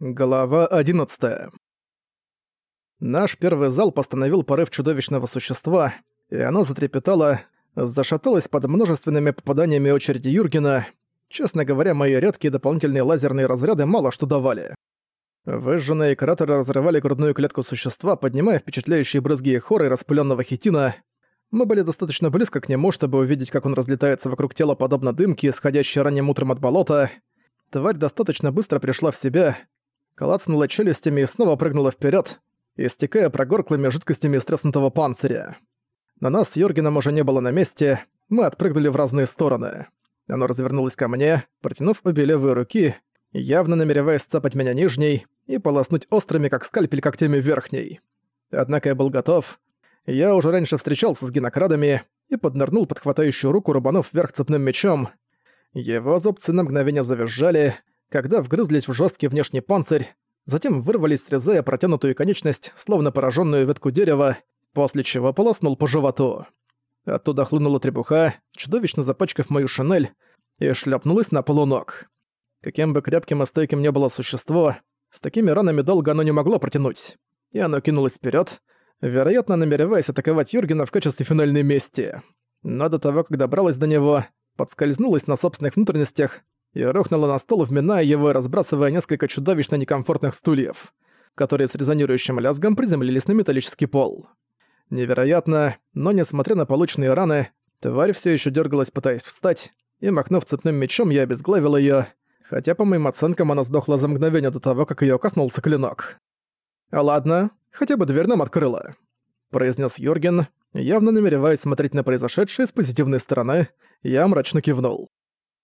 Глава 11. Наш первый зал постановил порыв чудовищного существа, и оно затрепетало, зашаталось под множественными попаданиями очереди Юргена. Честно говоря, мои редкие дополнительные лазерные разряды мало что давали. Выжженные кратеры разрывали грудную клетку существа, поднимая впечатляющие брызги и хоры распыленного хитина. Мы были достаточно близко к нему, чтобы увидеть, как он разлетается вокруг тела подобно дымке, исходящей ранним утром от болота. Тварь достаточно быстро пришла в себя, клацнула челюстями и снова прыгнула вперед, истекая прогорклыми жидкостями из треснутого панциря. На нас с Йоргеном уже не было на месте, мы отпрыгнули в разные стороны. Оно развернулось ко мне, протянув обе левые руки, явно намереваясь цапать меня нижней и полоснуть острыми, как скальпель, когтями верхней. Однако я был готов. Я уже раньше встречался с генокрадами и поднырнул под хватающую руку, рубанув вверх цепным мечом. Его зубцы на мгновение завизжали, когда вгрызлись в жесткий внешний панцирь, затем вырвались, срезая протянутую конечность, словно пораженную ветку дерева, после чего полоснул по животу. Оттуда хлынула требуха, чудовищно запачкав мою шинель, и шлепнулась на полу ног. Каким бы крепким и стойким не было существо, с такими ранами долго оно не могло протянуть. И оно кинулось вперед, вероятно, намереваясь атаковать Юргена в качестве финальной мести. Но до того, как добралась до него, подскользнулась на собственных внутренностях и рухнула на стол, вминая его и разбрасывая несколько чудовищно некомфортных стульев, которые с резонирующим лязгом приземлились на металлический пол. Невероятно, но несмотря на полученные раны, тварь все еще дергалась, пытаясь встать, и, махнув цепным мечом, я обезглавил ее, хотя, по моим оценкам, она сдохла за мгновение до того, как ее коснулся клинок. «Ладно, хотя бы дверь нам открыла», — произнес Йорген, явно намереваясь смотреть на произошедшее с позитивной стороны, я мрачно кивнул.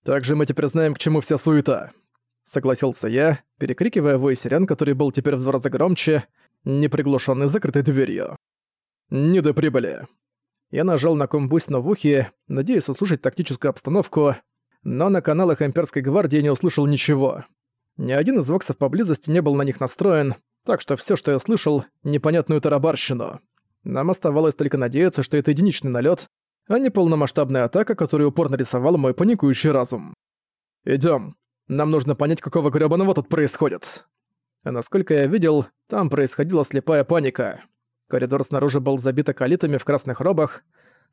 «Также мы теперь знаем, к чему вся суета», — согласился я, перекрикивая вой сирен, который был теперь в два раза громче, неприглушенный закрытой дверью. «Не до прибыли». Я нажал на комбусь на в ухе, надеясь услышать тактическую обстановку, но на каналах Имперской гвардии не услышал ничего. Ни один из воксов поблизости не был на них настроен, так что все, что я слышал, непонятную тарабарщину. Нам оставалось только надеяться, что это единичный налет, а не полномасштабная атака, которую упорно рисовал мой паникующий разум. Идем. Нам нужно понять, какого грёбаного тут происходит. А насколько я видел, там происходила слепая паника. Коридор снаружи был забит околитами в красных робах,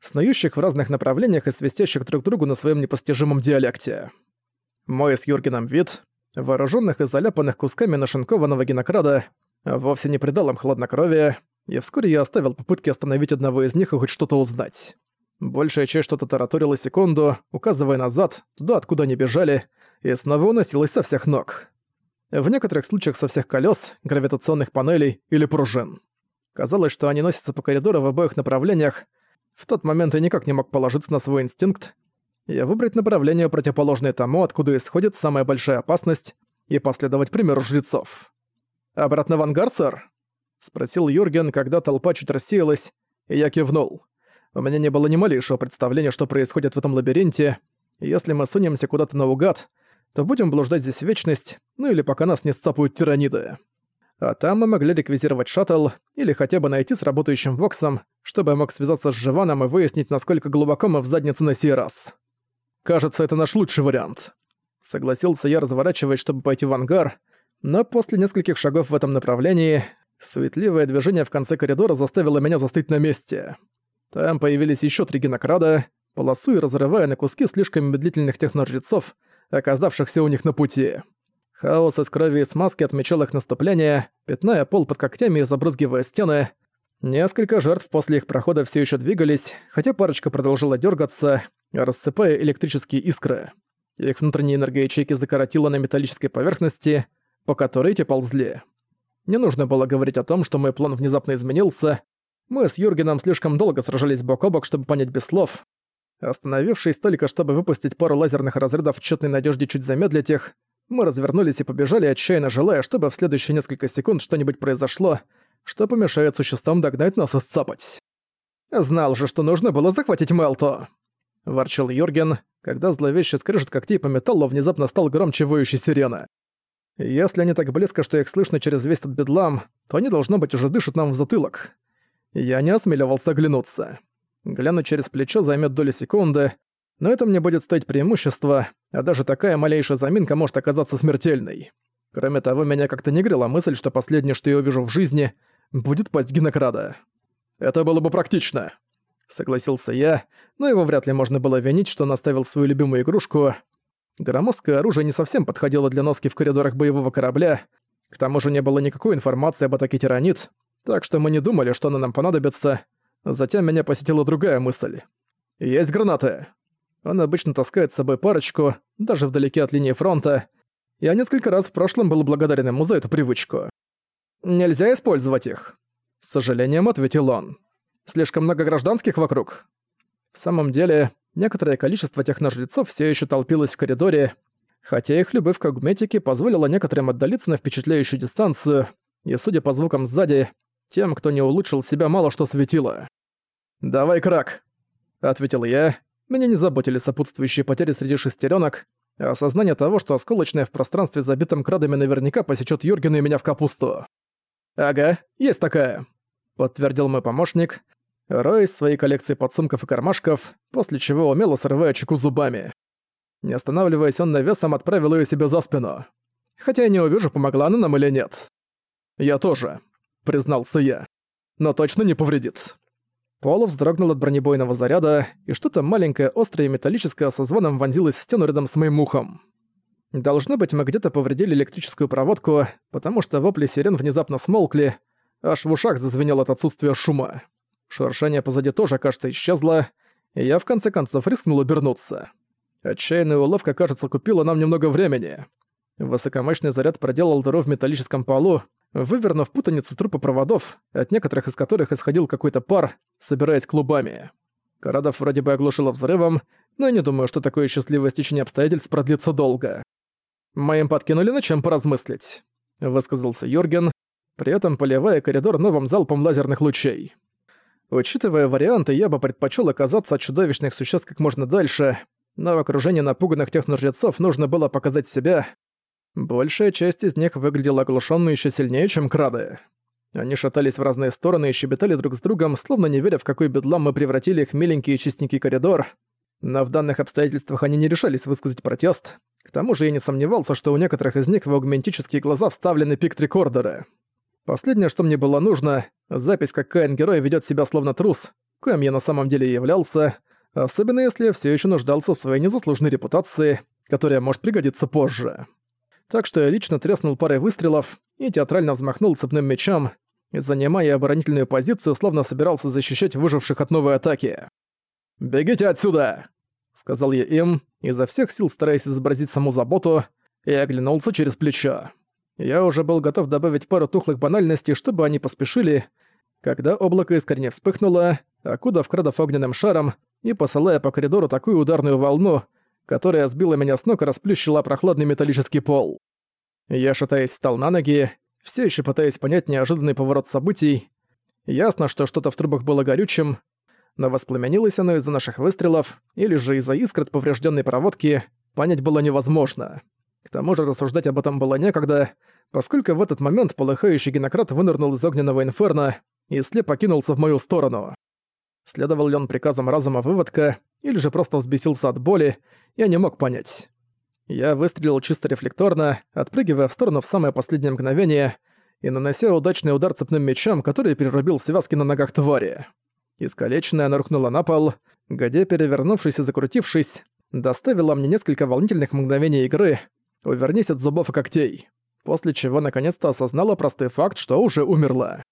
снующих в разных направлениях и свистящих друг другу на своем непостижимом диалекте. Мой с Юргеном вид, вооруженных и заляпанных кусками нашинкованного генокрада, вовсе не придал им хладнокровия, и вскоре я оставил попытки остановить одного из них и хоть что-то узнать. Большая часть что-то тараторила секунду, указывая назад, туда, откуда они бежали, и снова уносилась со всех ног. В некоторых случаях со всех колес, гравитационных панелей или пружин. Казалось, что они носятся по коридору в обоих направлениях. В тот момент я никак не мог положиться на свой инстинкт и выбрать направление, противоположное тому, откуда исходит самая большая опасность, и последовать примеру жрецов. «Обратно в ангар, сэр?» — спросил Юрген, когда толпа чуть рассеялась, и я кивнул. У меня не было ни малейшего представления, что происходит в этом лабиринте. Если мы сунемся куда-то наугад, то будем блуждать здесь вечность, ну или пока нас не сцапают тираниды. А там мы могли реквизировать шаттл или хотя бы найти с работающим Воксом, чтобы я мог связаться с Живаном и выяснить, насколько глубоко мы в заднице на сей раз. Кажется, это наш лучший вариант. Согласился я, разворачиваясь, чтобы пойти в ангар, но после нескольких шагов в этом направлении суетливое движение в конце коридора заставило меня застыть на месте. Там появились еще три генокрада, полосуя разрывая на куски слишком медлительных техножрецов, оказавшихся у них на пути. Хаос из крови и смазки отмечал их наступление, пятная пол под когтями и забрызгивая стены. Несколько жертв после их прохода все еще двигались, хотя парочка продолжила дергаться, рассыпая электрические искры. Их внутренние энергоячейки закоротило на металлической поверхности, по которой те ползли. Не нужно было говорить о том, что мой план внезапно изменился, мы с Юргеном слишком долго сражались бок о бок, чтобы понять без слов. Остановившись только, чтобы выпустить пару лазерных разрядов в тщетной надежде чуть замедлить их, мы развернулись и побежали, отчаянно желая, чтобы в следующие несколько секунд что-нибудь произошло, что помешает существам догнать нас и сцапать. «Знал же, что нужно было захватить Мелто!» – ворчал Юрген, когда зловещий скрежет когтей по металлу внезапно стал громче воющей сирены. «Если они так близко, что их слышно через весь этот бедлам, то они, должно быть, уже дышат нам в затылок. Я не осмеливался оглянуться. Глянуть через плечо займет доли секунды, но это мне будет стоить преимущество, а даже такая малейшая заминка может оказаться смертельной. Кроме того, меня как-то не грела мысль, что последнее, что я увижу в жизни, будет пасть Гинокрада. Это было бы практично. Согласился я, но его вряд ли можно было винить, что он оставил свою любимую игрушку. Громоздкое оружие не совсем подходило для носки в коридорах боевого корабля, к тому же не было никакой информации об атаке тиранит, так что мы не думали, что она нам понадобится. Затем меня посетила другая мысль. Есть гранаты. Он обычно таскает с собой парочку, даже вдалеке от линии фронта. Я несколько раз в прошлом был благодарен ему за эту привычку. Нельзя использовать их. С сожалением ответил он. Слишком много гражданских вокруг. В самом деле, некоторое количество техножрецов все еще толпилось в коридоре, хотя их любовь к аугметике позволила некоторым отдалиться на впечатляющую дистанцию, и, судя по звукам сзади, тем, кто не улучшил себя, мало что светило. «Давай крак», — ответил я. Меня не заботили сопутствующие потери среди шестеренок, а осознание того, что осколочное в пространстве, забитом крадами, наверняка посечет Юргена и меня в капусту. «Ага, есть такая», — подтвердил мой помощник, роя из своей коллекции подсумков и кармашков, после чего умело срывая чеку зубами. Не останавливаясь, он навесом отправил ее себе за спину. Хотя я не увижу, помогла она нам или нет. «Я тоже», — признался я. «Но точно не повредит». Пол вздрогнул от бронебойного заряда, и что-то маленькое, острое и металлическое со звоном вонзилось в стену рядом с моим ухом. Должно быть, мы где-то повредили электрическую проводку, потому что вопли сирен внезапно смолкли, аж в ушах зазвенел от отсутствия шума. Шуршание позади тоже, кажется, исчезло, и я в конце концов рискнул обернуться. Отчаянная уловка, кажется, купила нам немного времени. Высокомощный заряд проделал дыру в металлическом полу, вывернув путаницу трупопроводов, от некоторых из которых исходил какой-то пар, собираясь клубами. Карадов вроде бы оглушило взрывом, но я не думаю, что такое счастливое стечение обстоятельств продлится долго. «Мы им подкинули на чем поразмыслить», — высказался Йорген, при этом поливая коридор новым залпом лазерных лучей. Учитывая варианты, я бы предпочел оказаться от чудовищных существ как можно дальше, но в окружении напуганных техножрецов нужно было показать себя. Большая часть из них выглядела оглушённой ещё сильнее, чем крады. Они шатались в разные стороны и щебетали друг с другом, словно не веря, в какой бедлам мы превратили их миленький и чистенький коридор. Но в данных обстоятельствах они не решались высказать протест. К тому же я не сомневался, что у некоторых из них в аугментические глаза вставлены пикт-рекордеры. Последнее, что мне было нужно, запись, как Каин-герой ведёт себя словно трус, коим я на самом деле являлся, особенно если я всё ещё нуждался в своей незаслуженной репутации, которая может пригодиться позже. Так что я лично треснул парой выстрелов и театрально взмахнул цепным мечом, занимая оборонительную позицию, словно собирался защищать выживших от новой атаки. «Бегите отсюда!» — сказал я им, изо всех сил стараясь изобразить саму заботу, и оглянулся через плечо. Я уже был готов добавить пару тухлых банальностей, чтобы они поспешили, когда облако искренне вспыхнуло, окудав крадов огненным шаром и посылая по коридору такую ударную волну, которая сбила меня с ног и расплющила прохладный металлический пол. Я, шатаясь, встал на ноги, все еще пытаясь понять неожиданный поворот событий. Ясно, что что-то в трубах было горючим, но воспламенилось оно из-за наших выстрелов или же из-за искр от поврежденной проводки, понять было невозможно. К тому же рассуждать об этом было некогда, поскольку в этот момент полыхающий генократ вынырнул из огненного инферно и слепо кинулся в мою сторону. Следовал ли он приказам разума выводка, или же просто взбесился от боли, я не мог понять. Я выстрелил чисто рефлекторно, отпрыгивая в сторону в самое последнее мгновение и нанося удачный удар цепным мечом, который перерубил связки на ногах твари. Искалеченная она рухнула на пол, где, перевернувшись и закрутившись, доставила мне несколько волнительных мгновений игры «Увернись от зубов и когтей», после чего наконец-то осознала простой факт, что уже умерла.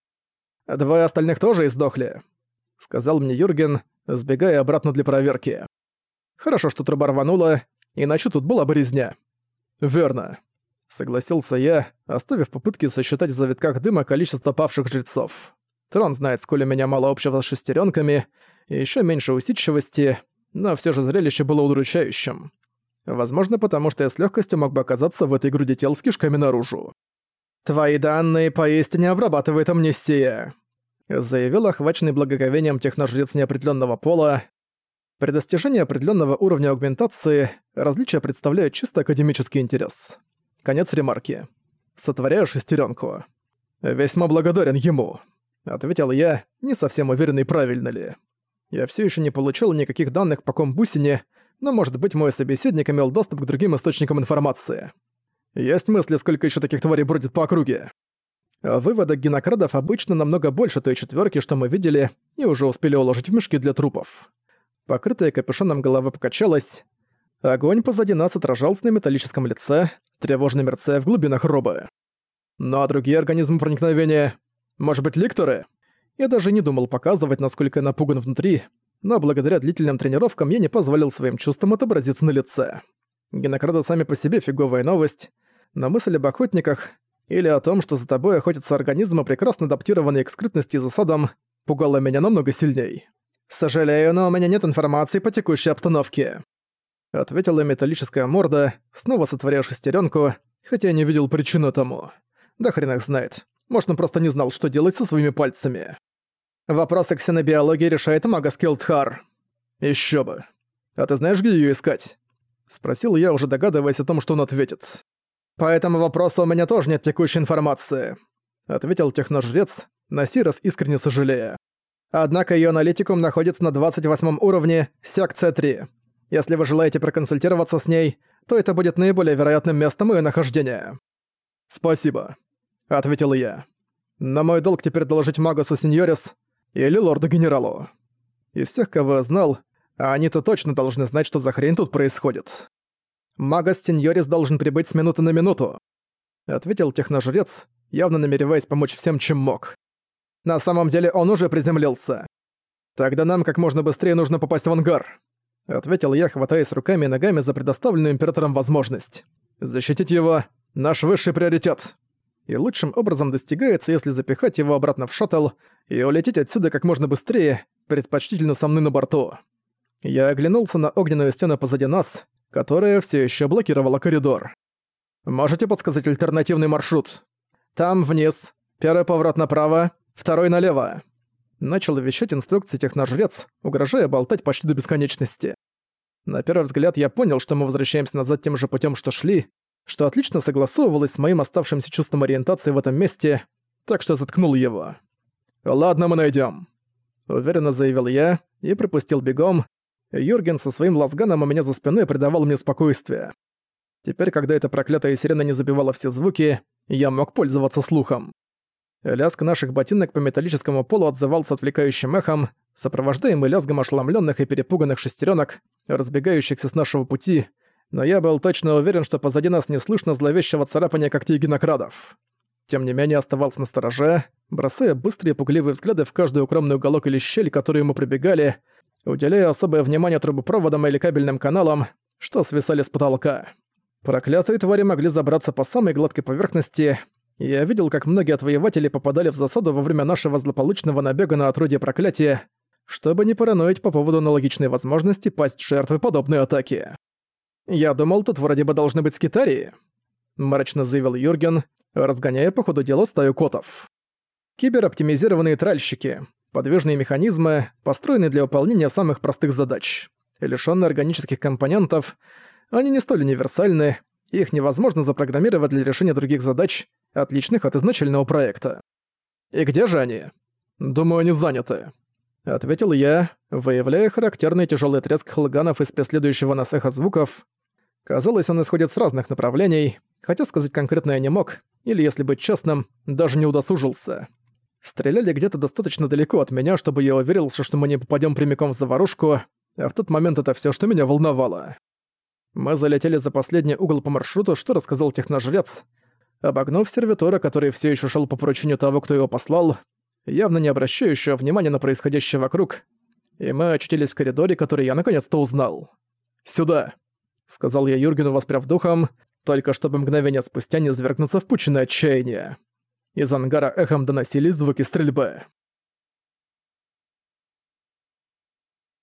«Двое остальных тоже издохли», — сказал мне Юрген, сбегая обратно для проверки. «Хорошо, что труба рванула, иначе тут была бы резня». «Верно», — согласился я, оставив попытки сосчитать в завитках дыма количество павших жрецов. Трон знает, сколь у меня мало общего с шестеренками, и еще меньше усидчивости, но все же зрелище было удручающим. Возможно, потому что я с легкостью мог бы оказаться в этой груди тел с кишками наружу. «Твои данные поистине обрабатывает амнистия», заявил охваченный благоговением техножрец неопределенного пола. При достижении определенного уровня аугментации различия представляют чисто академический интерес. Конец ремарки. Сотворяю шестеренку. «Весьма благодарен ему», — ответил я, не совсем уверенный, правильно ли. Я все еще не получил никаких данных по комбусине, но, может быть, мой собеседник имел доступ к другим источникам информации. Есть мысли, сколько еще таких тварей бродит по округе? Выводок генокрадов обычно намного больше той четверки, что мы видели, и уже успели уложить в мешки для трупов. Покрытая капюшоном голова покачалась. Огонь позади нас отражался на металлическом лице, тревожно мерцая в глубинах робы. Ну а другие организмы проникновения? Может быть, ликторы? Я даже не думал показывать, насколько я напуган внутри, но благодаря длительным тренировкам я не позволил своим чувствам отобразиться на лице. Генокрады сами по себе фиговая новость, но мысль об охотниках или о том, что за тобой охотятся организмы, прекрасно адаптированные к скрытности и засадам, пугала меня намного сильней. «Сожалею, но у меня нет информации по текущей обстановке», — ответила металлическая морда, снова сотворяя шестеренку, хотя я не видел причины тому. Да хрен их знает. Может, он просто не знал, что делать со своими пальцами. Вопросы ксенобиологии решает мага Скилдхар. Ещё бы. А ты знаешь, где её искать? Спросил я, уже догадываясь о том, что он ответит. «По этому вопросу у меня тоже нет текущей информации», — ответил техножрец, на сей раз искренне сожалея. «Однако её аналитикум находится на 28 уровне, секция 3. Если вы желаете проконсультироваться с ней, то это будет наиболее вероятным местом её нахождения». «Спасибо», — ответил я. «Но мой долг теперь доложить Магасу Синьорис или Лорду-Генералу. Из всех, кого я знал, они-то точно должны знать, что за хрень тут происходит». Магас Синьорис должен прибыть с минуты на минуту», — ответил техножрец, явно намереваясь помочь всем, чем мог. «На самом деле он уже приземлился. Тогда нам как можно быстрее нужно попасть в ангар», — ответил я, хватаясь руками и ногами за предоставленную императором возможность. «Защитить его — наш высший приоритет. И лучшим образом достигается, если запихать его обратно в шаттл и улететь отсюда как можно быстрее, предпочтительно со мной на борту». Я оглянулся на огненную стену позади нас, которая все еще блокировала коридор. «Можете подсказать альтернативный маршрут?» «Там вниз. Первый поворот направо, второй налево». Начал вещать инструкции техножрец, угрожая болтать почти до бесконечности. На первый взгляд я понял, что мы возвращаемся назад тем же путем, что шли, что отлично согласовывалось с моим оставшимся чувством ориентации в этом месте, так что заткнул его. «Ладно, мы найдем, уверенно заявил я и пропустил бегом, Юрген со своим лазганом у меня за спиной придавал мне спокойствие. Теперь, когда эта проклятая сирена не забивала все звуки, я мог пользоваться слухом. Лязг наших ботинок по металлическому полу отзывался отвлекающим эхом, сопровождаемый лязгом ошеломленных и перепуганных шестеренок, разбегающихся с нашего пути, но я был точно уверен, что позади нас не слышно зловещего царапания когтей генокрадов. Тем не менее оставался на стороже, бросая быстрые пугливые взгляды в каждый укромный уголок или щель, которую мы пробегали, уделяя особое внимание трубопроводам или кабельным каналам, что свисали с потолка. Проклятые твари могли забраться по самой гладкой поверхности, я видел, как многие отвоеватели попадали в засаду во время нашего злополучного набега на отродье проклятия, чтобы не параноить по поводу аналогичной возможности пасть жертвой подобной атаки. «Я думал, тут вроде бы должны быть скитарии», — мрачно заявил Юрген, разгоняя по ходу дела стаю котов. Кибероптимизированные тральщики, подвижные механизмы, построенные для выполнения самых простых задач. Лишённые органических компонентов, они не столь универсальны, их невозможно запрограммировать для решения других задач, отличных от изначального проекта. «И где же они?» «Думаю, они заняты», — ответил я, выявляя характерный тяжелый треск хлганов из преследующего нас эхо звуков. Казалось, он исходит с разных направлений, хотя сказать конкретно я не мог, или, если быть честным, даже не удосужился. Стреляли где-то достаточно далеко от меня, чтобы я уверился, что мы не попадем прямиком в заварушку, а в тот момент это все, что меня волновало. Мы залетели за последний угол по маршруту, что рассказал техножрец. Обогнув сервитора, который все еще шел по поручению того, кто его послал, явно не обращающего внимания на происходящее вокруг, и мы очутились в коридоре, который я наконец-то узнал. «Сюда», — сказал я Юргену, воспряв духом, только чтобы мгновение спустя не завергнуться в пучиное отчаяние. Из ангара эхом доносились звуки стрельбы.